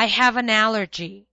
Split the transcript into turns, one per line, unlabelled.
I have an allergy.